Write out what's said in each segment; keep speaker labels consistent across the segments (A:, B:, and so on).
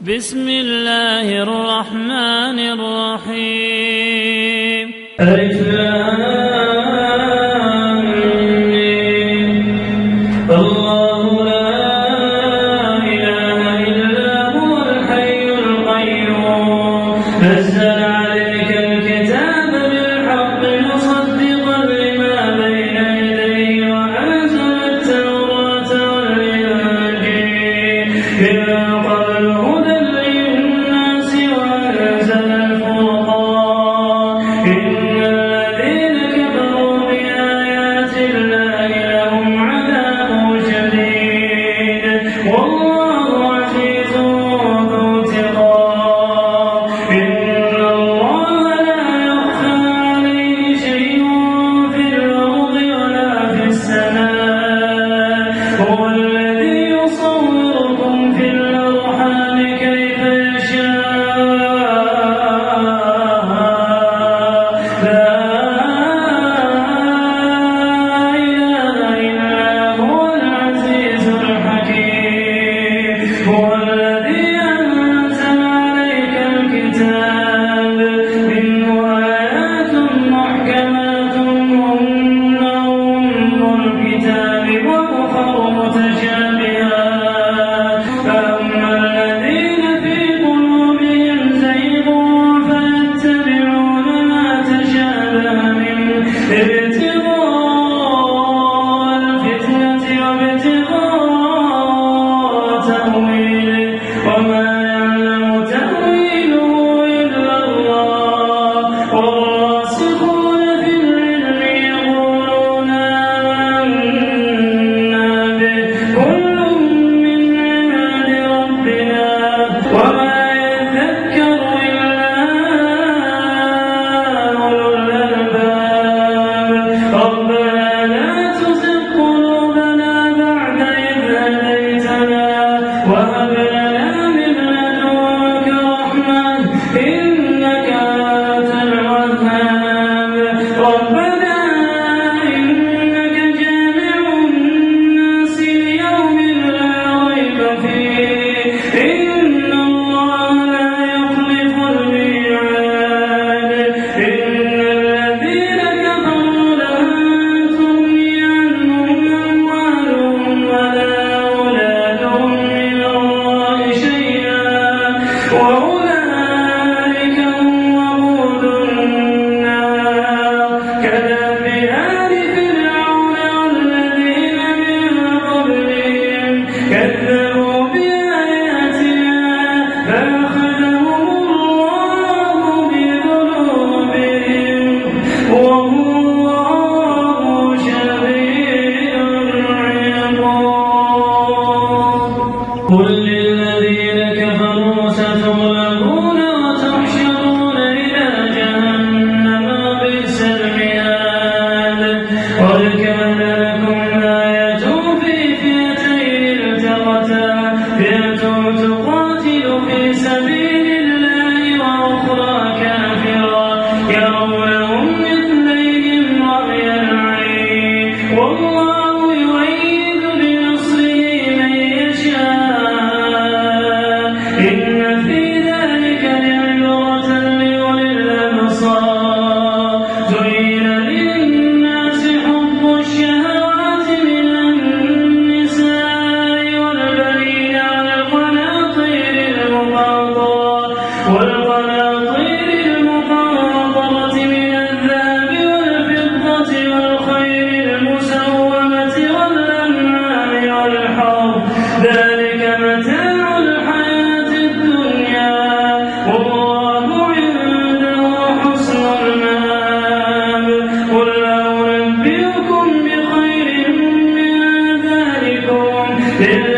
A: بسم الله الرحمن الرحيم.
B: ألف الله لا إله إلا هو الحي القيوم. نزل عليك الكتاب بالحق مصدقا لما بين يديه التوراة والله Yeah.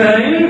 B: Okay.